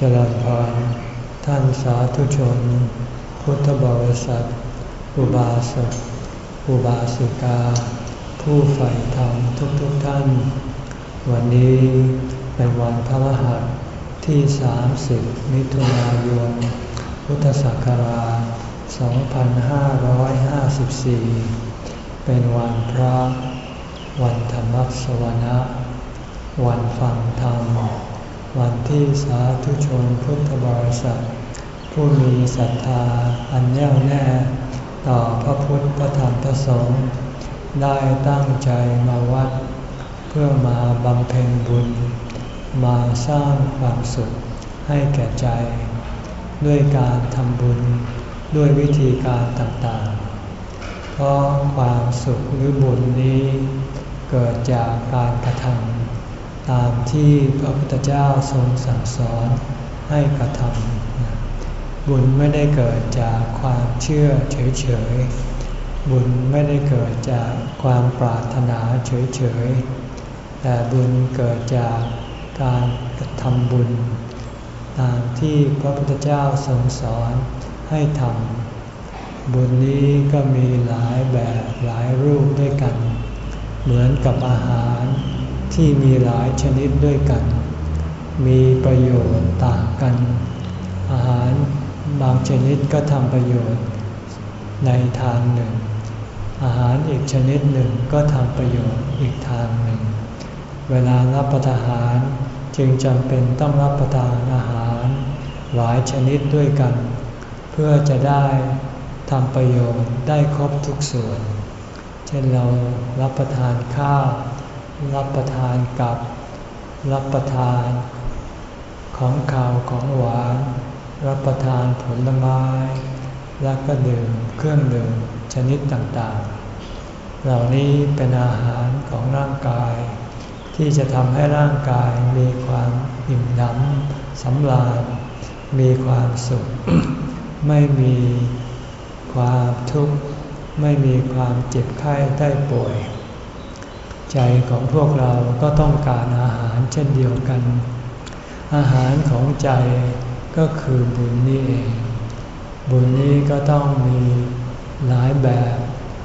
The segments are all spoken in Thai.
เจริญพรท่านสาธุชน พุทธบริษัท อุบาสกอุบาสิกา ผู้ใฝ่ธรรมทุกๆทท่าน วันนี้เป็นวันพระรหัสที่ 30 มิถุนายน พุทธศักราช 2554 เป็นวันพระ วันธรรมสวนะ วันฟังธรรม วันที่สาธุชนพุทธบริษัท ผู้มีศรัทธาอันแน่วแน่ ต่อพระพุทธพระธรรมพระสงฆ์ได้ตั้งใจมาวัด เพื่อมาบำเพ็ญบุญ มาสร้างความสุขให้แก่ใจ ด้วยการทำบุญด้วยวิธีการต่างๆ เพราะความสุขหรือบุญนี้เกิดจากการกระทำ ตามที่พระพุทธเจ้าทรงสั่งสอนให้กระทำบุญไม่ได้เกิดจากความเชื่อเฉยๆ บุญไม่ได้เกิดจากความปรารถนาเฉยๆ แต่บุญเกิดจากการกระทำบุญ ตามที่พระพุทธเจ้าทรงสอนให้ทำบุญนี้ก็มีหลายแบบหลายรูปด้วยกัน เหมือนกับอาหาร ที่มีหลายชนิดด้วยกัน มีประโยชน์ต่างกัน อาหารบางชนิดก็ทำประโยชน์ในทางหนึ่ง อาหารอีกชนิดหนึ่งก็ทำประโยชน์อีกทางหนึ่ง เวลารับประทานจึงจำเป็นต้องรับประทานอาหารหลายชนิดด้วยกัน เพื่อจะได้ทำประโยชน์ได้ครบทุกส่วน เช่นเรารับประทานข้าว รับประทานกับ รับประทาน ของข้าวของหวาน รับประทานผลไม้ แล้วก็ดื่มเครื่องดื่มชนิดต่างๆ เหล่านี้เป็นอาหารของร่างกาย ที่จะทำให้ร่างกายมีความอิ่มหนำสำราญ มีความสุข ไม่มีความทุกข์ ไม่มีความเจ็บไข้ได้ป่วย ใจของพวกเราก็ต้องการอาหารเช่นเดียวกัน อาหารของใจก็คือบุญนี่เอง บุญนี้ก็ต้องมีหลายแบบ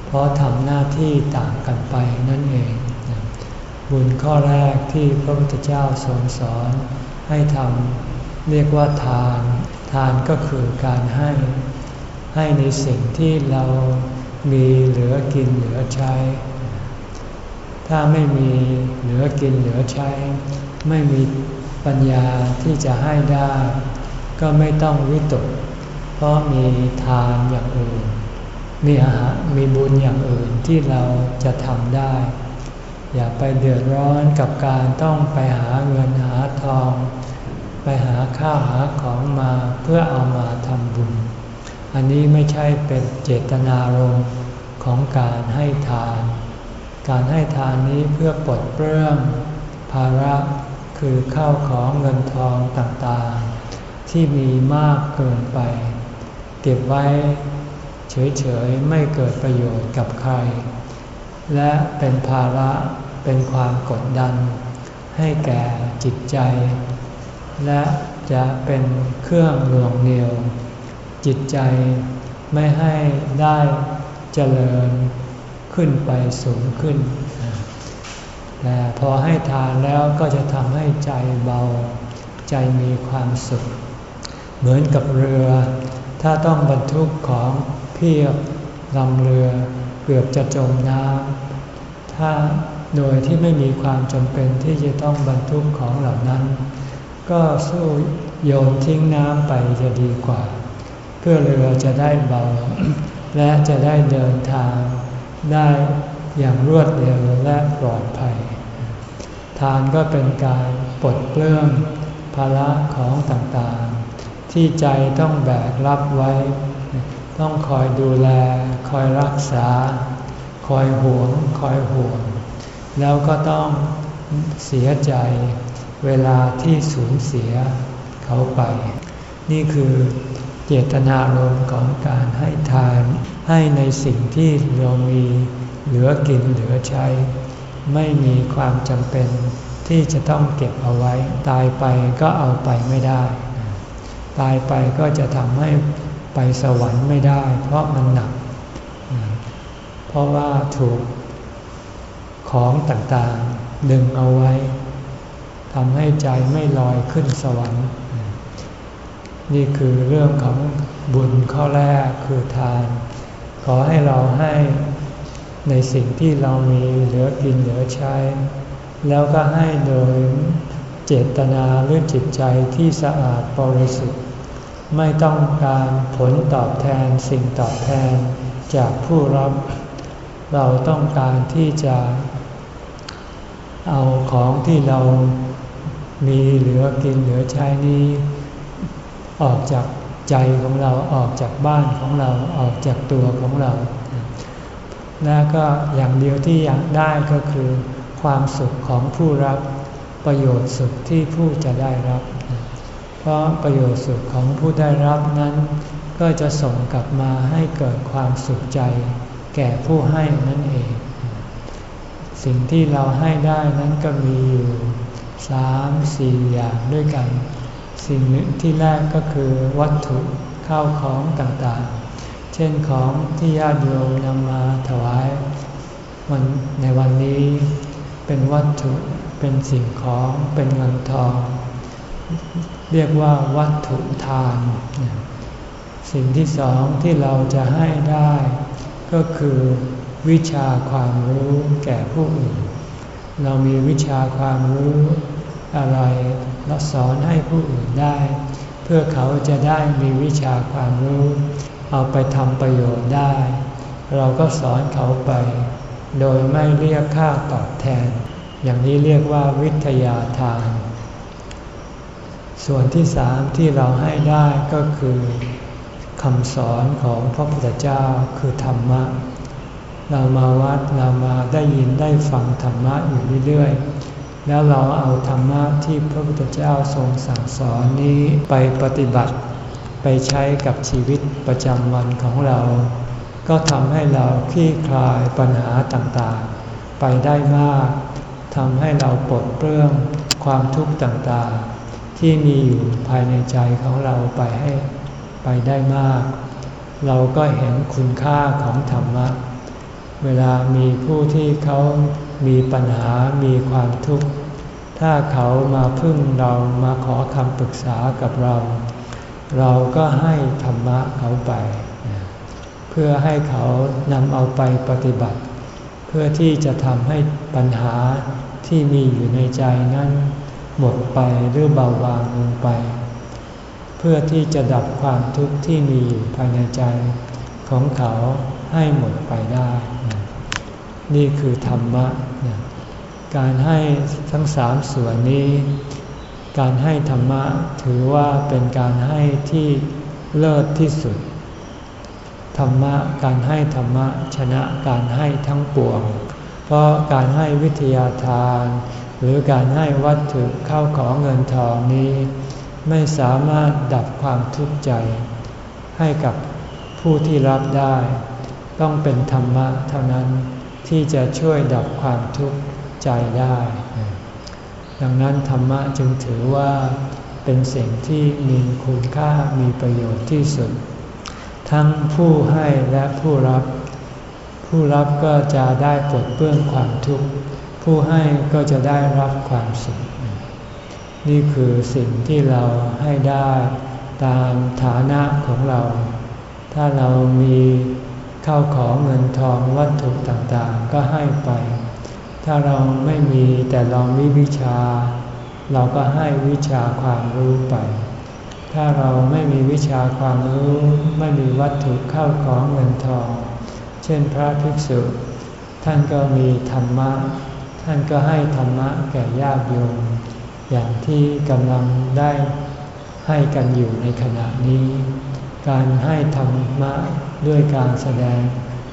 เพราะทำหน้าที่ต่างกันไปนั่นเอง บุญข้อแรกที่พระพุทธเจ้าทรงสอนให้ทำเรียกว่าทาน ทานก็คือการให้ ให้ในสิ่งที่เรามีเหลือกินเหลือใช้ ถ้าไม่มีเหลือกินเหลือใช้ ไม่มีปัญญาที่จะให้ได้ ก็ไม่ต้องวิตก เพราะมีทานอย่างอื่น มีอาหารมีบุญอย่างอื่นที่เราจะทำได้ อย่าไปเดือดร้อนกับการต้องไปหาเงินหาทอง ไปหาข้าวหาของมาเพื่อเอามาทำบุญ อันนี้ไม่ใช่เป็นเจตนารมณ์ของการให้ทาน การให้ทานนี้เพื่อปลดเปลื้องภาระคือข้าวของเงินทองต่างๆ ที่มีมากเกินไป เก็บไว้เฉยๆ ไม่เกิดประโยชน์กับใคร และเป็นภาระเป็นความกดดัน ให้แก่จิตใจ และจะเป็นเครื่องหน่วงเหนียว จิตใจไม่ให้ได้เจริญ ขึ้นไปสูงขึ้น แต่พอให้ทานแล้วก็จะทำให้ใจเบา ใจมีความสุข เหมือนกับเรือ ถ้าต้องบรรทุกของเพียบลำเรือเกือบจะจมน้ำถ้าโดยที่ไม่มีความจำเป็นที่จะต้องบรรทุกของเหล่านั้น ก็สู้โยนทิ้งน้ำไปจะดีกว่า เพื่อเรือจะได้เบา และจะได้เดินทาง ได้อย่างรวดเร็วและปลอดภัย ทานก็เป็นการปลดเปลื้องภาระของต่างๆ ที่ใจต้องแบกรับไว้ ต้องคอยดูแล คอยรักษา คอยห่วง คอยห่วง แล้วก็ต้องเสียใจเวลาที่สูญเสียเขาไป นี่คือ เจตนารมณ์ของการให้ทาน ให้ในสิ่งที่เรามีเหลือกินเหลือใช้ ไม่มีความจำเป็นที่จะต้องเก็บเอาไว้ ตายไปก็เอาไปไม่ได้ ตายไปก็จะทำให้ไปสวรรค์ไม่ได้ เพราะมันหนัก เพราะว่าถูกของต่างๆดึงเอาไว้ทำให้ใจไม่ลอยขึ้นสวรรค์ นี่คือเรื่องของบุญข้อแรกคือทาน ขอให้เราให้ในสิ่งที่เรามีเหลือกินเหลือใช้ แล้วก็ให้โดยเจตนาหรือจิตใจที่สะอาดบริสุทธิ์ ไม่ต้องการผลตอบแทนสิ่งตอบแทนจากผู้รับ เราต้องการที่จะเอาของที่เรามีเหลือกินเหลือใช้นี้ ออกจากใจของเราออกจากบ้านของเราออกจากตัวของเรา แล้วก็อย่างเดียวที่อยากได้ก็คือ ความสุขของผู้รับประโยชน์สุขที่ผู้จะได้รับ เพราะประโยชน์สุขของผู้ได้รับนั้น ก็จะส่งกลับมาให้เกิดความสุขใจ แก่ผู้ให้นั่นเอง สิ่งที่เราให้ได้นั้นก็มีอยู่สามสี่อย่างด้วยกัน สิ่งหนึ่งที่แรกก็คือวัตถุข้าวของต่างๆ เช่นของที่ญาติโยมนำมาถวายวันในวันนี้เป็นวัตถุเป็นสิ่งของเป็นเงินทอง เรียกว่าวัตถุทาน สิ่งที่สองที่เราจะให้ได้ ก็คือวิชาความรู้แก่ผู้อื่น เรามีวิชาความรู้ อะไรเราสอนให้ผู้อื่นได้ เพื่อเขาจะได้มีวิชาความรู้ เอาไปทำประโยชน์ได้ เราก็สอนเขาไป โดยไม่เรียกค่าตอบแทน อย่างนี้เรียกว่าวิทยาทาน ส่วนที่สามที่เราให้ได้ก็คือคำสอนของพระพุทธเจ้าคือธรรมะ เรามาวัดเรามาได้ยินได้ฟังธรรมะอยู่เรื่อยๆ แล้วเราเอาธรรมะที่พระพุทธเจ้าทรงสั่งสอนนี้ไปปฏิบัติ ไปใช้กับชีวิตประจำวันของเรา ก็ทำให้เราคลี่คลายปัญหาต่างๆ ไปได้มากทำให้เราปลดเปลื้องความทุกข์ต่างๆ ที่มีอยู่ภายในใจของเราไปให้ไปได้มาก เราก็เห็นคุณค่าของธรรมะ เวลามีผู้ที่เขา มีปัญหามีความทุกข์ ถ้าเขามาพึ่งเรามาขอคำปรึกษากับเรา เราก็ให้ธรรมะเขาไป เพื่อให้เขานำเอาไปปฏิบัติ เพื่อที่จะทำให้ปัญหาที่มีอยู่ในใจนั้นหมดไปหรือเบาบางลงไป เพื่อที่จะดับความทุกข์ที่มีอยู่ภายในใจของเขาให้หมดไปได้ นี่คือธรรมะ การให้ทั้งสามส่วนนี้ การให้ธรรมะถือว่าเป็นการให้ที่เลิศที่สุด ธรรมะการให้ธรรมะชนะการให้ทั้งปวง เพราะการให้วิทยาทาน หรือการให้วัตถุเข้าของเงินทองนี้ ไม่สามารถดับความทุกข์ใจ ให้กับผู้ที่รับได้ ต้องเป็นธรรมะเท่านั้น ที่จะช่วยดับความทุกข์ใจได้ ดังนั้นธรรมะจึงถือว่าเป็นสิ่งที่มีคุณค่ามีประโยชน์ที่สุด ทั้งผู้ให้และผู้รับ ผู้รับก็จะได้ปลดเปื้องความทุกข์ ผู้ให้ก็จะได้รับความสุข นี่คือสิ่งที่เราให้ได้ตามฐานะของเรา ถ้าเรามี ข้าของเงินทองวัตถุต่างๆ ก็ให้ไป ถ้าเราไม่มีแต่เรามีวิชา เราก็ให้วิชาความรู้ไป ถ้าเราไม่มีวิชาความรู้ไม่มีวัตถุเข้าของเงินทอง เช่นพระภิกษุ ท่านก็มีธรรมะ ท่านก็ให้ธรรมะแก่ญาติโยมอย่างที่กำลังได้ให้กันอยู่ในขณะนี้ การให้ธรรมะด้วยการแสดง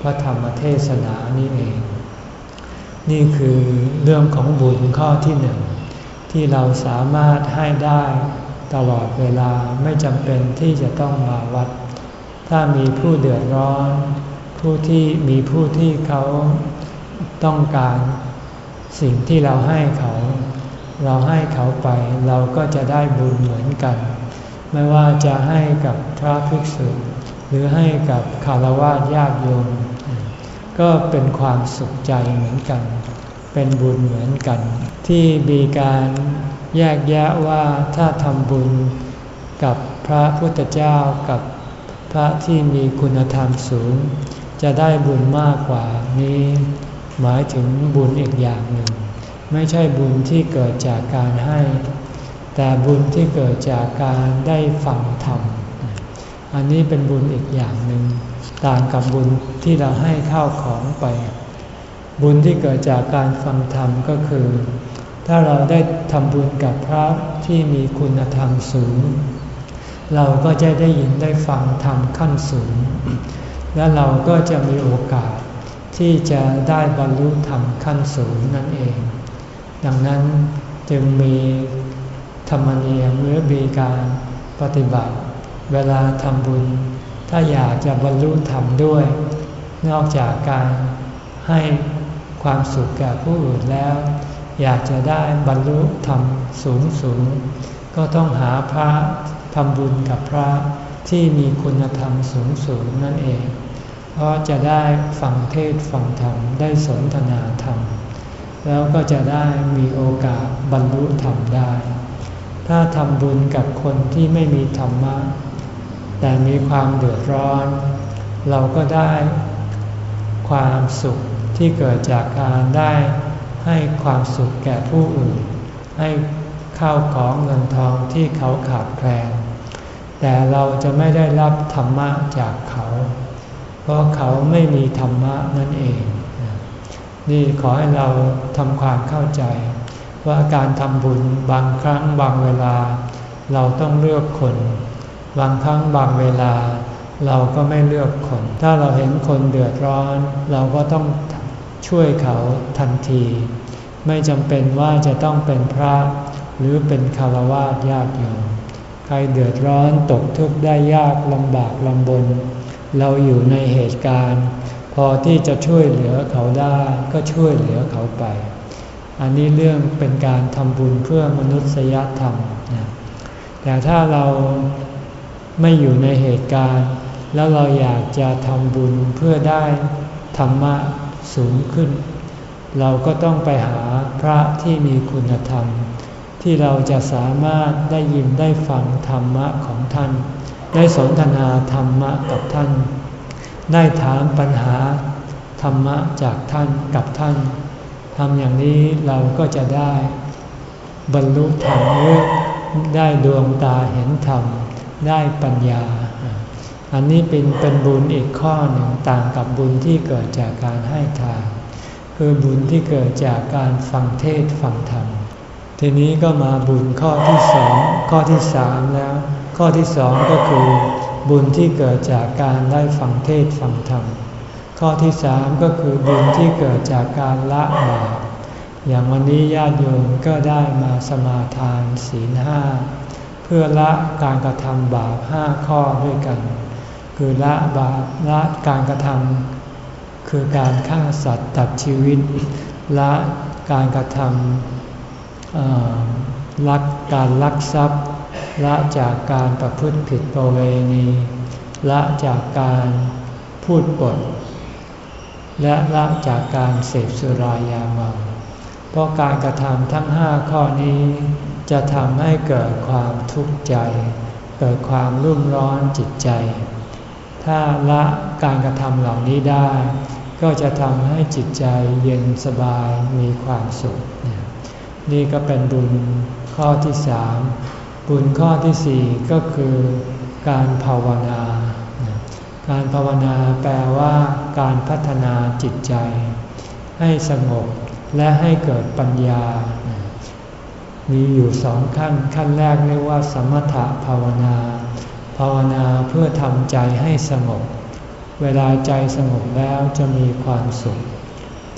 พระธรรมเทศนานี่เอง นี่คือเรื่องของบุญข้อที่หนึ่งที่เราสามารถให้ได้ตลอดเวลาไม่จำเป็นที่จะต้องมาวัด ถ้ามีผู้เดือดร้อน ผู้ที่มีผู้ที่เขาต้องการสิ่งที่เราให้เขา เราให้เขาไปเราก็จะได้บุญเหมือนกัน ไม่ว่าจะให้กับพระภิกษุหรือให้กับคารวะญาติโยม ก็เป็นความสุขใจเหมือนกัน เป็นบุญเหมือนกัน ที่มีการแยกแยะว่าถ้าทำบุญกับพระพุทธเจ้ากับพระที่มีคุณธรรมสูง จะได้บุญมากกว่านี้ หมายถึงบุญอีกอย่างหนึ่ง ไม่ใช่บุญที่เกิดจากการให้ แต่บุญที่เกิดจากการได้ฟังธรรม อันนี้เป็นบุญอีกอย่างหนึ่งต่างกับบุญที่เราให้ข้าวของไป บุญที่เกิดจากการฟังธรรมก็คือ ถ้าเราได้ทำบุญกับพระที่มีคุณธรรมสูง เราก็จะได้ยินได้ฟังธรรมขั้นสูง และเราก็จะมีโอกาสที่จะได้บรรลุธรรมขั้นสูงนั่นเอง ดังนั้นจึงมี ธรรมเนียมหรือมีการปฏิบัติ เวลาทำบุญ ถ้าอยากจะบรรลุธรรมด้วย นอกจากการให้ความสุขแก่ผู้อื่นแล้ว อยากจะได้บรรลุธรรมสูงสูง ก็ต้องหาพระทำบุญกับพระที่มีคุณธรรมสูงสูงนั่นเอง เพราะจะได้ฟังเทศฟังธรรมได้สนทนาธรรม แล้วก็จะได้มีโอกาสบรรลุธรรมได้ ถ้าทำบุญกับคนที่ไม่มีธรรมะ แต่มีความเดือดร้อน เราก็ได้ความสุขที่เกิดจากการได้ให้ความสุขแก่ผู้อื่น ให้ข้าวของเงินทองที่เขาขาดแคลนแต่เราจะไม่ได้รับธรรมะจากเขา เพราะเขาไม่มีธรรมะนั่นเอง นี่ขอให้เราทำความเข้าใจ ว่าการทำบุญบางครั้งบางเวลา เราต้องเลือกคน บางครั้งบางเวลา เราก็ไม่เลือกคน ถ้าเราเห็นคนเดือดร้อน เราก็ต้องช่วยเขาทันที ไม่จำเป็นว่าจะต้องเป็นพระหรือเป็นคารวะญาติโยมใครเดือดร้อนตกทุกข์ได้ยากลำบากลำบน เราอยู่ในเหตุการณ์ พอที่จะช่วยเหลือเขาได้ก็ช่วยเหลือเขาไป อันนี้เรื่องเป็นการทำบุญเพื่อมนุษยธรรมนะแต่ถ้าเราไม่อยู่ในเหตุการณ์ แล้วเราอยากจะทำบุญเพื่อได้ธรรมะสูงขึ้น เราก็ต้องไปหาพระที่มีคุณธรรม ที่เราจะสามารถได้ยินได้ฟังธรรมะของท่าน ได้สนทนาธรรมะกับท่าน ได้ถามปัญหาธรรมะจากท่านกับท่าน ทำอย่างนี้เราก็จะได้บรรลุธรรมได้ดวงตาเห็นธรรม ได้ปัญญา อันนี้เป็นเป็นบุญอีกข้อหนึ่งต่างกับบุญที่เกิดจากการให้ทานคือบุญที่เกิดจากการฟังเทศฟังธรรม ทีนี้ก็มาบุญข้อที่สองข้อที่สามแล้ว ข้อที่สองก็คือบุญที่เกิดจากการได้ฟังเทศฟังธรรม ข้อที่สามก็คือบุญที่เกิดจากการละบาปอย่างวันนี้ญาติโยมก็ได้มาสมาทานศีลห้าเพื่อละการกระทำบาปห้าข้อด้วยกัน คือละบาปละการกระทำคือการฆ่าสัตว์ตัดชีวิต ละการกระทำลักการลักทรัพย์ละจากการประพฤติผิดประเวณี ละจากการพูดปด และละจากการเสพสุรายาเมา เพราะการกระทำทั้งห้าข้อนี้ จะทำให้เกิดความทุกข์ใจ เกิดความรุ่มร้อนจิตใจ ถ้าละการกระทำเหล่านี้ได้ ก็จะทำให้จิตใจเย็นสบายมีความสุข นี่ก็เป็นบุญข้อที่สามบุญข้อที่สี่ก็คือการภาวนา การภาวนาแปลว่าการพัฒนาจิตใจ ให้สงบและให้เกิดปัญญา มีอยู่สองขั้น ขั้นแรกเรียกว่า สมถะภาวนา ภาวนาเพื่อทำใจให้สงบ เวลาใจสงบแล้วจะมีความสุข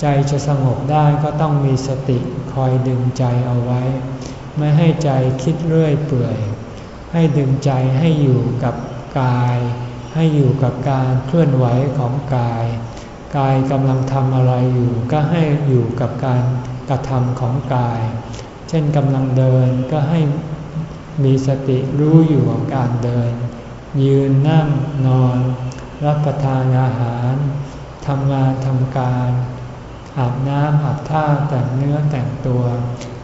ใจจะสงบได้ก็ต้องมีสติคอยดึงใจเอาไว้ ไม่ให้ใจคิดเรื่อยเปื่อย ให้ดึงใจให้อยู่กับกาย ให้อยู่กับการเคลื่อนไหวของกาย กายกำลังทำอะไรอยู่ก็ให้อยู่กับการกระทำของกาย เช่นกำลังเดินก็ให้มีสติรู้อยู่กับการเดิน ยืนนั่งนอน รับประทานอาหารทำงานทำการ อาบน้ำอาบท่าแต่งเนื้อแต่งตัว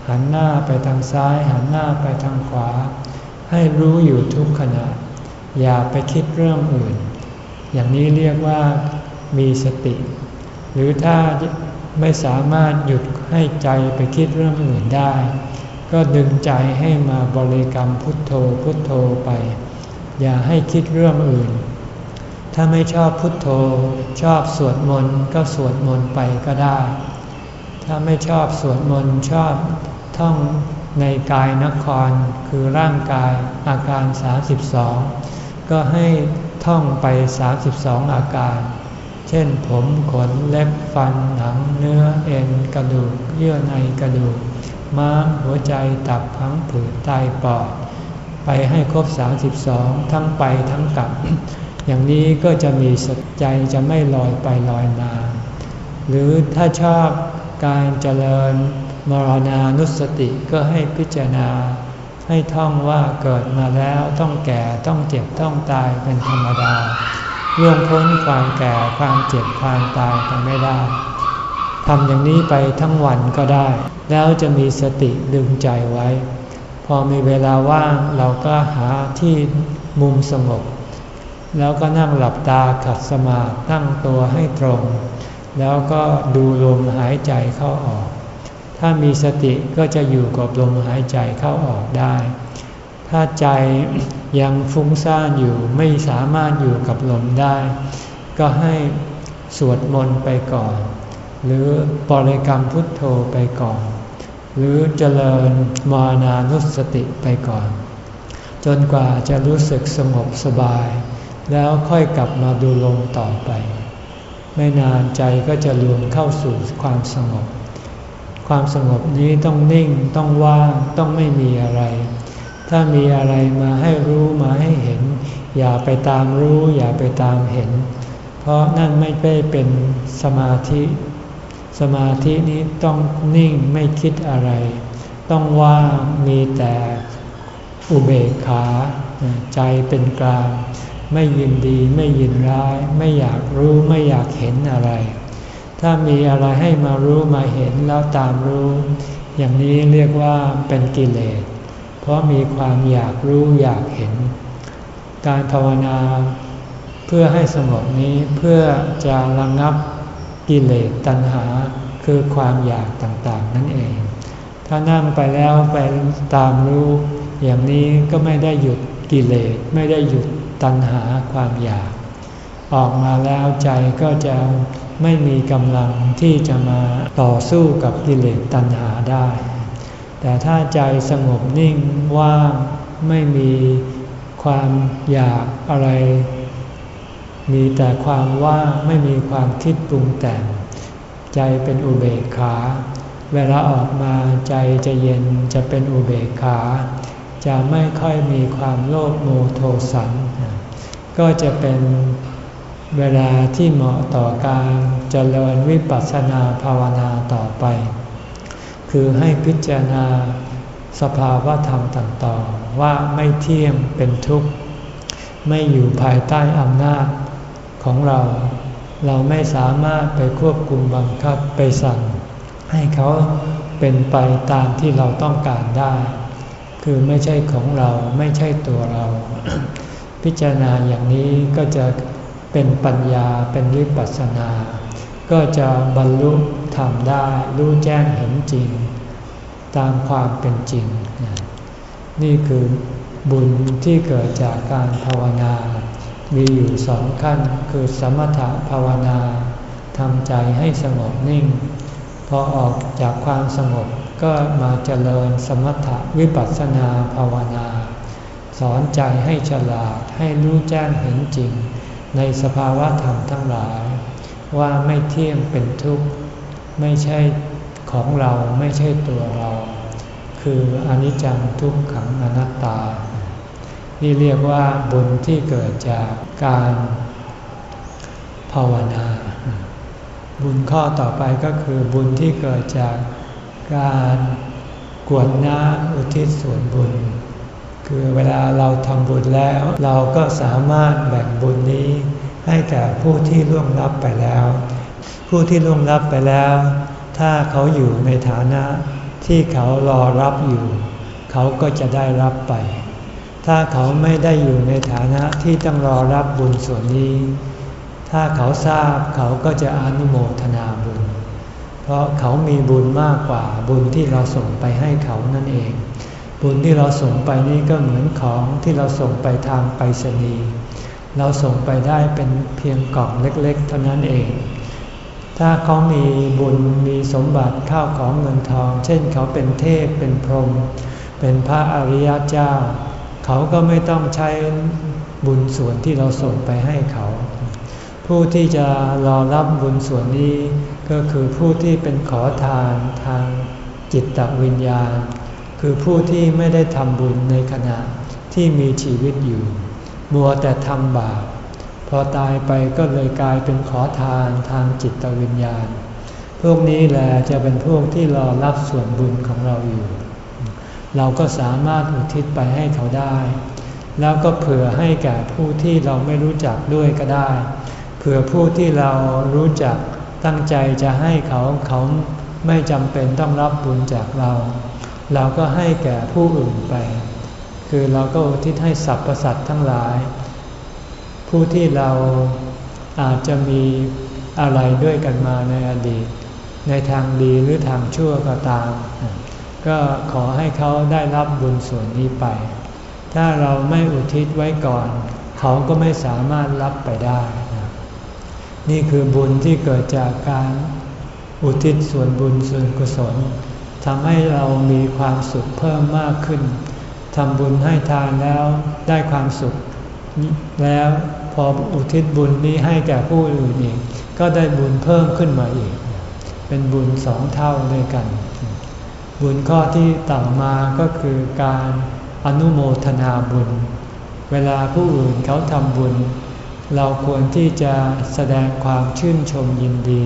หันหน้าไปทางซ้าย หันหน้าไปทางขวา ให้รู้อยู่ทุกขณะ อย่าไปคิดเรื่องอื่น อย่างนี้เรียกว่ามีสติ หรือถ้าไม่สามารถหยุดให้ใจไปคิดเรื่องอื่นได้ ก็ดึงใจให้มาบริกรรมพุทโธพุทโธไป อย่าให้คิดเรื่องอื่น ถ้าไม่ชอบพุทโธ ชอบสวดมนต์ก็สวดมนต์ไปก็ได้ ถ้าไม่ชอบสวดมนต์ชอบท่องในกายนครคือร่างกายอาการ 32 ก็ให้ท่องไป 32 อาการ เช่นผมขนเล็บฟันหนังเนื้อเอ็นกระดูก เยื่อในกระดูก ม้ามหัวใจตับพังผืดไตปอด ไปให้ครบ 32 ทั้งไปทั้งกลับ อย่างนี้ก็จะมีสใจจะไม่ลอยไปลอยมา หรือถ้าชอบการเจริญมรณานุสติก็ให้พิจารณา ให้ท่องว่าเกิดมาแล้วต้องแก่ต้องเจ็บต้องตายเป็นธรรมดาล่วงพ้นความแก่ความเจ็บความตายไปไม่ได้ทำอย่างนี้ไปทั้งวันก็ได้ แล้วจะมีสติดึงใจไว้ พอมีเวลาว่างเราก็หาที่มุมสงบ แล้วก็นั่งหลับตาขัดสมาธิตั้งตัวให้ตรง แล้วก็ดูลมหายใจเข้าออก ถ้ามีสติก็จะอยู่กับลมหายใจเข้าออกได้ ถ้าใจยังฟุ้งซ่านอยู่ไม่สามารถอยู่กับลมได้ ก็ให้สวดมนต์ไปก่อน หรือบริกรรมพุทโธไปก่อน หรือเจริญมานานุสติไปก่อน จนกว่าจะรู้สึกสงบสบาย แล้วค่อยกลับมาดูลมต่อไป ไม่นานใจก็จะรวมเข้าสู่ความสงบ ความสงบนี้ต้องนิ่งต้องว่างต้องไม่มีอะไร ถ้ามีอะไรมาให้รู้มาให้เห็น อย่าไปตามรู้ อย่าไปตามเห็น เพราะนั่นไม่ได้เป็นสมาธิ สมาธินี้ต้องนิ่งไม่คิดอะไร ต้องว่างมีแต่อุเบกขา ใจเป็นกลาง ไม่ยินดีไม่ยินร้าย ไม่อยากรู้ไม่อยากเห็นอะไร ถ้ามีอะไรให้มารู้มาเห็นแล้วตามรู้ อย่างนี้เรียกว่าเป็นกิเลส เพราะมีความอยากรู้อยากเห็น การภาวนาเพื่อให้สงบนี้เพื่อจะระงงับกิเลสตัณหาคือความอยากต่างๆ นั่นเอง ถ้านั่งไปแล้วไปตามรู้ อย่างนี้ก็ไม่ได้หยุดกิเลสไม่ได้หยุดตัณหาความอยาก ออกมาแล้วใจก็จะ ไม่มีกำลังที่จะมาต่อสู้กับกิเลสตัณหาได้ แต่ถ้าใจสงบนิ่งว่างไม่มีความอยากอะไร มีแต่ความว่างไม่มีความคิดปรุงแต่ง ใจเป็นอุเบกขา เวลาออกมาใจจะเย็นจะเป็นอุเบกขา จะไม่ค่อยมีความโลภโมโทสัน ก็จะเป็น เวลาที่เหมาะต่อการเจริญวิปัสสนาภาวนาต่อไป คือให้พิจารณาสภาวะธรรมต่างๆ ว่าไม่เที่ยงเป็นทุกข์ ไม่อยู่ภายใต้อำนาจของเรา เราไม่สามารถไปควบคุมบังคับไปสั่ง ให้เขาเป็นไปตามที่เราต้องการได้ คือไม่ใช่ของเราไม่ใช่ตัวเรา พิจารณาอย่างนี้ก็จะ เป็นปัญญาเป็นวิปัสสนา ก็จะบรรลุธรรมได้รู้แจ้งเห็นจริง ตามความเป็นจริง นี่คือบุญที่เกิดจากการภาวนา มีอยู่สองขั้นคือสมถภาวนาทำใจให้สงบนิ่ง พอออกจากความสงบก็มาเจริญสมถวิปัสสนาภาวนา สอนใจให้ฉลาดให้รู้แจ้งเห็นจริง ในสภาวะธรรมทั้งหลาย ว่าไม่เที่ยงเป็นทุกข์ ไม่ใช่ของเราไม่ใช่ตัวเรา คืออนิจจังทุกขังอนัตตา นี่เรียกว่าบุญที่เกิดจากการภาวนา บุญข้อต่อไปก็คือบุญที่เกิดจากการกวดน้ำอุทิศส่วนบุญ คือเวลาเราทำบุญแล้ว เราก็สามารถแบ่งบุญนี้ ให้แก่ผู้ที่ล่วงลับไปแล้ว ผู้ที่ล่วงลับไปแล้ว ถ้าเขาอยู่ในฐานะที่เขารอรับอยู่ เขาก็จะได้รับไป ถ้าเขาไม่ได้อยู่ในฐานะที่ต้องรอรับบุญส่วนนี้ ถ้าเขาทราบเขาก็จะอนุโมทนาบุญ เพราะเขามีบุญมากกว่าบุญที่เราส่งไปให้เขานั่นเอง บุญที่เราส่งไปนี่ก็เหมือนของที่เราส่งไปทางไปรษณีย์เราส่งไปได้เป็นเพียงกล่องเล็กๆ เท่านั้นเอง ถ้าเขามีบุญมีสมบัติข้าวของเงินทอง เช่นเขาเป็นเทพเป็นพรหมเป็นพระอริยเจ้า เขาก็ไม่ต้องใช้บุญส่วนที่เราส่งไปให้เขา ผู้ที่จะรอรับบุญส่วนนี้ ก็คือผู้ที่เป็นขอทานทางจิตตวิญญาณ คือผู้ที่ไม่ได้ทำบุญในขณะที่มีชีวิตอยู่ มัวแต่ทำบาปพอตายไปก็เลยกลายเป็นขอทานทางจิตวิญญาณ พวกนี้แหละจะเป็นพวกที่รอรับส่วนบุญของเราอยู่ เราก็สามารถอุทิศไปให้เขาได้ แล้วก็เผื่อให้แก่ผู้ที่เราไม่รู้จักด้วยก็ได้ เผื่อผู้ที่เรารู้จักตั้งใจจะให้เขาเขาไม่จำเป็นต้องรับบุญจากเรา เราก็ให้แก่ผู้อื่นไป คือเราก็อุทิศให้สรรพสัตว์ทั้งหลาย ผู้ที่เราอาจจะมีอะไรด้วยกันมาในอดีต ในทางดีหรือทางชั่วก็ตาม ก็ขอให้เขาได้รับบุญส่วนนี้ไป ถ้าเราไม่อุทิศไว้ก่อน เขาก็ไม่สามารถรับไปได้ นี่คือบุญที่เกิดจากการอุทิศส่วนบุญส่วนกุศล ทำให้เรามีความสุขเพิ่มมากขึ้นทำบุญให้ทานแล้วได้ความสุข แล้วพออุทิศบุญนี้ให้แก่ผู้อื่นอีกก็ได้บุญเพิ่มขึ้นมาอีก เป็นบุญสองเท่าด้วยกัน บุญข้อที่ต่อมาก็คือการอนุโมทนาบุญ เวลาผู้อื่นเขาทำบุญ เราควรที่จะแสดงความชื่นชมยินดี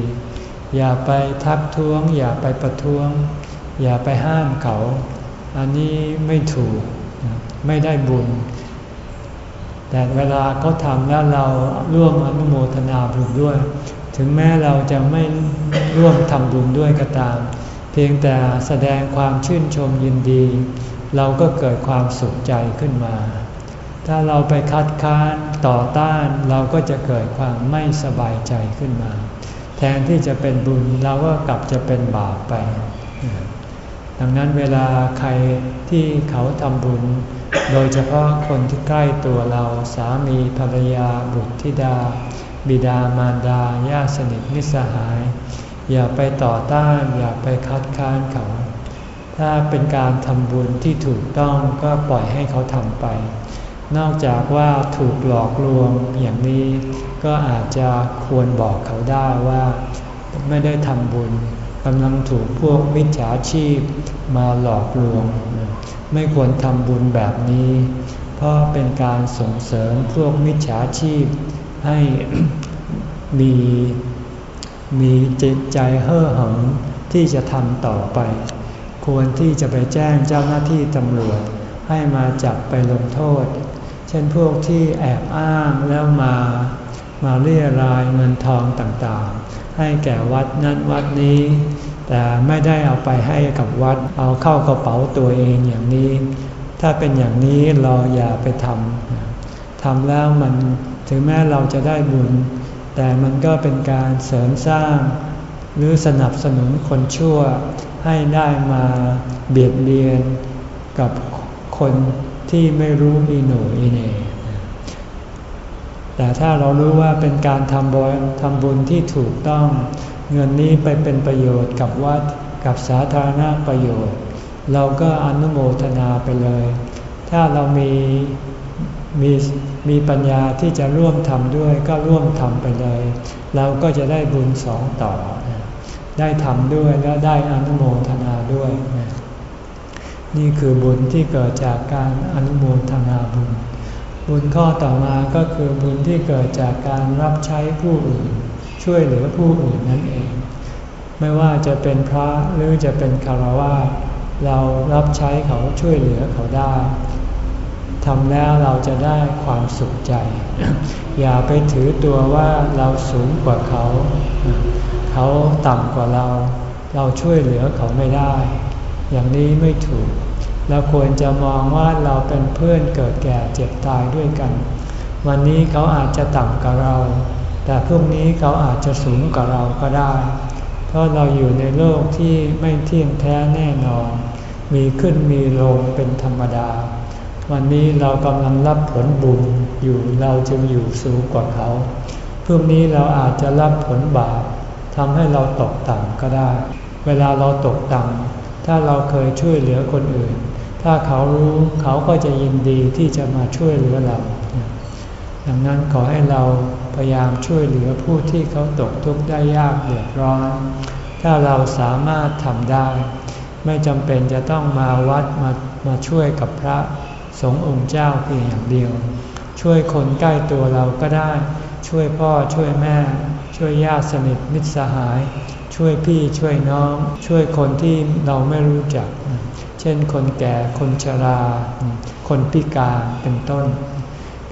อย่าไปทักท้วง อย่าไปประท้วง อย่าไปห้ามเขา อันนี้ไม่ถูกไม่ได้บุญ แต่เวลาเขาทำแล้วเราร่วมอนุโมทนาบุญด้วย ถึงแม้เราจะไม่ร่วมทำบุญด้วยก็ตาม เพียงแต่แสดงความชื่นชมยินดี เราก็เกิดความสุขใจขึ้นมา ถ้าเราไปคัดค้านต่อต้านเราก็จะเกิดความไม่สบายใจขึ้นมา แทนที่จะเป็นบุญเราก็กลับจะเป็นบาปไป ดังนั้นเวลาใครที่เขาทำบุญ โดยเฉพาะคนที่ใกล้ตัวเราสามีภรรยาบุตรธิดา บิดามารดาญาติสนิทมิสหาย อย่าไปต่อต้านอย่าไปคัดค้านเขา ถ้าเป็นการทำบุญที่ถูกต้องก็ปล่อยให้เขาทำไป นอกจากว่าถูกหลอกลวงอย่างนี้ ก็อาจจะควรบอกเขาได้ว่า ไม่ได้ทำบุญ กำลังถูกพวกมิจฉาชีพมาหลอกลวง ไม่ควรทำบุญแบบนี้ เพราะเป็นการส่งเสริมพวกมิจฉาชีพให้มีมีจิตใจเห่อหงที่จะทำต่อไป ควรที่จะไปแจ้งเจ้าหน้าที่ตำรวจ ให้มาจับไปลงโทษ เช่นพวกที่แอบอ้างแล้วมา มาเรียรายเงินทองต่างๆ ให้แก่วัดนั้นวัดนี้ แต่ไม่ได้เอาไปให้กับวัด เอาเข้ากระเป๋าตัวเองอย่างนี้ ถ้าเป็นอย่างนี้เราอย่าไปทำทำแล้วมันถึงแม้เราจะได้บุญ แต่มันก็เป็นการเสริมสร้าง หรือสนับสนุนคนชั่วให้ได้มาเบียดเบียนกับคนที่ไม่รู้อีหนูอีเน่ แต่ถ้าเรารู้ว่าเป็นการทำบุญทำบุญที่ถูกต้อง เงินนี้ไปเป็นประโยชน์กับวัดกับสาธารณประโยชน์ เราก็อนุโมทนาไปเลย ถ้าเรามีมีมีปัญญาที่จะร่วมทำด้วยก็ร่วมทำไปเลย เราก็จะได้บุญสองต่อ ได้ทำด้วยแล้วได้อนุโมทนาด้วย นี่คือบุญที่เกิดจากการอนุโมทนาบุญ บุญข้อต่อมาก็คือบุญที่เกิดจากการรับใช้ผู้อื่น ช่วยเหลือผู้อื่นนั่นเอง ไม่ว่าจะเป็นพระหรือจะเป็นคารวะเรารับใช้เขาช่วยเหลือเขาได้ทำแล้วเราจะได้ความสุขใจ อย่าไปถือตัวว่าเราสูงกว่าเขา เขาต่ำกว่าเรา เราช่วยเหลือเขาไม่ได้ อย่างนี้ไม่ถูก เราควรจะมองว่าเราเป็นเพื่อนเกิดแก่เจ็บตายด้วยกัน วันนี้เขาอาจจะต่ำกว่าเรา แต่พรุ่งนี้เขาอาจจะสูงกว่าเราก็ได้ เพราะเราอยู่ในโลกที่ไม่เที่ยงแท้แน่นอน มีขึ้นมีลงเป็นธรรมดา วันนี้เรากำลังรับผลบุญอยู่เราจึงอยู่สูงกว่าเขาพรุ่งนี้เราอาจจะรับผลบาปทำให้เราตกต่ำก็ได้ เวลาเราตกต่ำถ้าเราเคยช่วยเหลือคนอื่น ถ้าเขารู้เขาก็จะยินดีที่จะมาช่วยเหลือเรา ดังนั้นขอให้เราพยายามช่วยเหลือผู้ที่เขาตกทุกข์ได้ยากเดือดร้อน ถ้าเราสามารถทำได้ ไม่จำเป็นจะต้องมาวัดมามาช่วยกับพระสงฆ์องค์เจ้าเพียงอย่างเดียว ช่วยคนใกล้ตัวเราก็ได้ ช่วยพ่อช่วยแม่ ช่วยญาติสนิทมิตรสหาย ช่วยพี่ช่วยน้อง ช่วยคนที่เราไม่รู้จัก เช่นคนแก่คนชรา คนพิการเป็นต้น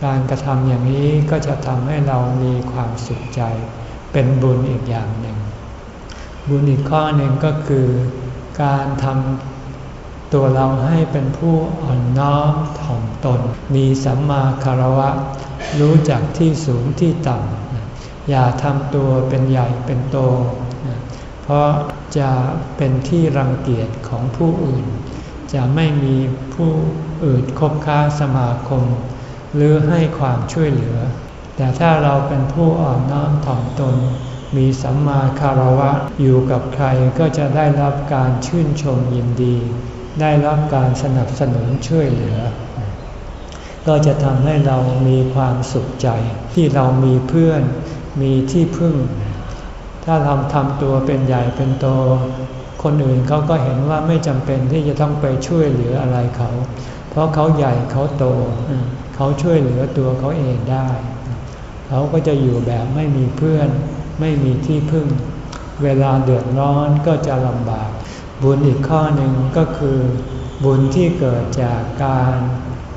การกระทำอย่างนี้ก็จะทำให้เรามีความสุขใจ เป็นบุญอีกอย่างหนึ่ง บุญอีกข้อหนึ่งก็คือการทำตัวเราให้เป็นผู้อ่อนน้อมถ่อมตน มีสัมมาคารวะ รู้จักที่สูงที่ต่ำอย่าทำตัวเป็นใหญ่เป็นโต เพราะจะเป็นที่รังเกียจของผู้อื่น จะไม่มีผู้อื่นคบค้าสมาคม หรือให้ความช่วยเหลือ แต่ถ้าเราเป็นผู้อ่อนน้อมถ่อมตน มีสัมมาคารวะอยู่กับใครก็จะได้รับการชื่นชมยินดี ได้รับการสนับสนุนช่วยเหลือ ก็จะทำให้เรามีความสุขใจ ที่เรามีเพื่อนมีที่พึ่ง ถ้าเราทำตัวเป็นใหญ่เป็นโต คนอื่นเขาก็เห็นว่าไม่จำเป็นที่จะต้องไปช่วยเหลืออะไรเขา เพราะเขาใหญ่เขาโต เขาช่วยเหลือตัวเขาเองได้ เขาก็จะอยู่แบบไม่มีเพื่อน ไม่มีที่พึ่ง เวลาเดือดร้อนก็จะลำบาก บุญอีกข้อหนึ่งก็คือ บุญที่เกิดจากการ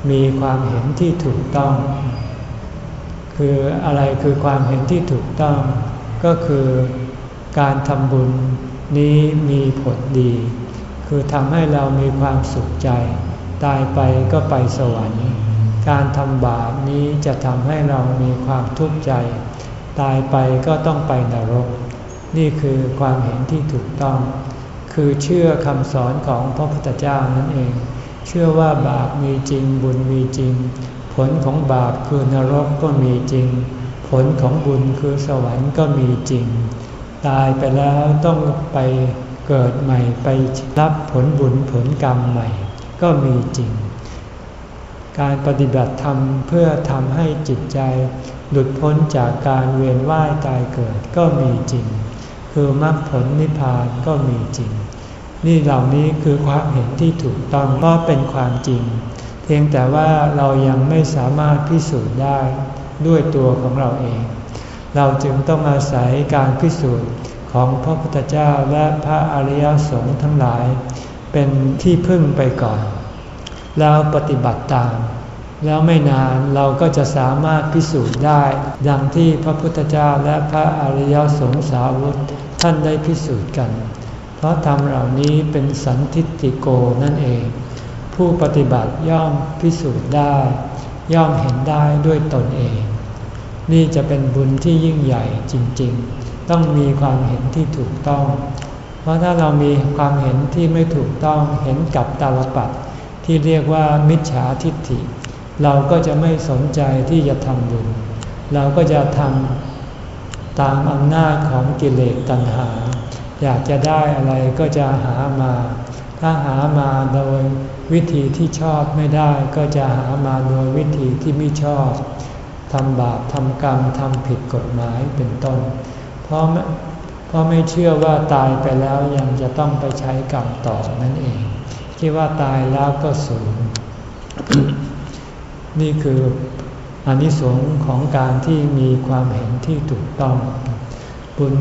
มีความเห็นที่ถูกต้อง คืออะไรคือความเห็นที่ถูกต้อง ก็คือการทำบุญ นี้มีผลดี คือทำให้เรามีความสุขใจ ตายไปก็ไปสวรรค์ การทำบาปนี้จะทำให้เรามีความทุกข์ใจ ตายไปก็ต้องไปนรก นี่คือความเห็นที่ถูกต้อง คือเชื่อคำสอนของพระพุทธเจ้านั่นเอง เชื่อว่าบาปมีจริงบุญมีจริง ผลของบาปคือนรกก็มีจริง ผลของบุญคือสวรรค์ก็มีจริง ตายไปแล้วต้องไปเกิดใหม่ไปรับผลบุญผลกรรมใหม่ ก็มีจริง การปฏิบัติธรรมเพื่อทำให้จิตใจ หลุดพ้นจากการเวียนว่ายตายเกิดก็มีจริง คือมรรคผลนิพพานก็มีจริง นี่เหล่านี้คือความเห็นที่ถูกต้องเพราะเป็นความจริง เพียงแต่ว่าเรายังไม่สามารถพิสูจน์ได้ด้วยตัวของเราเอง เราจึงต้องอาศัยการพิสูจน์ของพระพุทธเจ้าและพระอริยสงฆ์ทั้งหลาย เป็นที่พึ่งไปก่อน แล้วปฏิบัติตาม แล้วไม่นานเราก็จะสามารถพิสูจน์ได้ ดังที่พระพุทธเจ้าและพระอริยสงสาวกท่านได้พิสูจน์กัน เพราะธรรมเหล่านี้เป็นสันทิติโกนั่นเอง ผู้ปฏิบัติย่อมพิสูจน์ได้ ย่อมเห็นได้ด้วยตนเอง นี่จะเป็นบุญที่ยิ่งใหญ่จริงๆ ต้องมีความเห็นที่ถูกต้อง เพราะถ้าเรามีความเห็นที่ไม่ถูกต้องเห็นกับตาลปัดที่เรียกว่ามิจฉาทิฏฐิ เราก็จะไม่สนใจที่จะทำบุญ เราก็จะทำตามอำนาจของกิเลสตัณหา อยากจะได้อะไรก็จะหามา ถ้าหามาโดยวิธีที่ชอบไม่ได้ก็จะหามาโดยวิธีที่ไม่ชอบ ทำบาปทำกรรมทำผิดกฎหมายเป็นต้น เพราะเพราะไม่เชื่อว่าตายไปแล้วยังจะต้องไปใช้กรรมต่อนั่นเอง คิดว่าตายแล้วก็สูญนี่คืออนิสงส์ของการที่มีความเห็นที่ถูกต้อง บุญ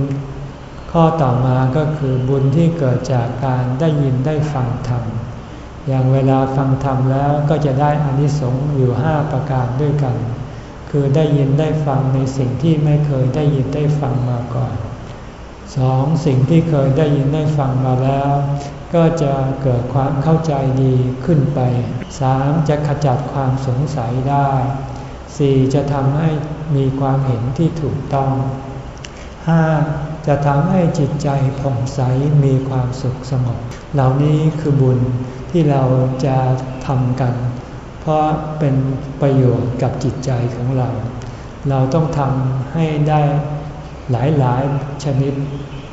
ข้อต่อมาก็คือบุญที่เกิดจากการได้ยินได้ฟังธรรมอย่างเวลาฟังธรรมแล้วก็จะได้อานิสงส์อยู่ห้าประการด้วยกัน คือได้ยินได้ฟังในสิ่งที่ไม่เคยได้ยินได้ฟังมาก่อนสองสิ่งที่เคยได้ยินได้ฟังมาแล้ว ก็จะเกิดความเข้าใจดีขึ้นไปสามจะขจัดความสงสัยได้สี่จะทำให้มีความเห็นที่ถูกต้องห้าจะทำให้จิตใจผ่องใสมีความสุขสงบเหล่านี้คือบุญที่เราจะทำกัน เพราะเป็นประโยชน์กับจิตใจของเรา เราต้องทำให้ได้หลายๆชนิด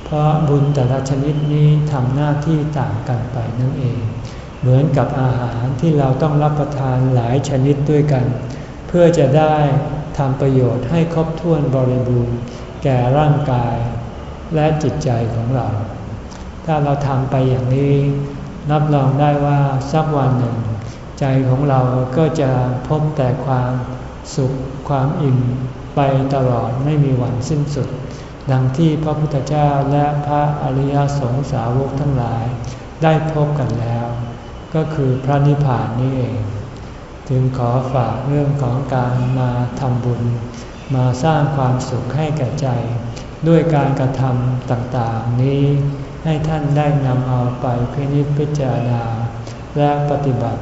เพราะบุญแต่ละชนิดนี้ทำหน้าที่ต่างกันไปนั่นเอง เหมือนกับอาหารที่เราต้องรับประทานหลายชนิดด้วยกัน เพื่อจะได้ทำประโยชน์ให้ครบถ้วนบริบูรณ์แก่ร่างกายและจิตใจของเรา ถ้าเราทำไปอย่างนี้ รับรองได้ว่าสักวันหนึ่ง ใจของเราก็จะพบแต่ความสุขความอิ่มไปตลอดไม่มีวันสิ้นสุด ดังที่พระพุทธเจ้าและพระอริยสงสาวกทั้งหลายได้พบกันแล้ว ก็คือพระนิพพานนี่เอง จึงขอฝากเรื่องของการมาทำบุญ มาสร้างความสุขให้แก่ใจ ด้วยการกระทำต่างๆนี้ให้ท่านได้นำเอาไปพินิจพิจารณาและปฏิบัติ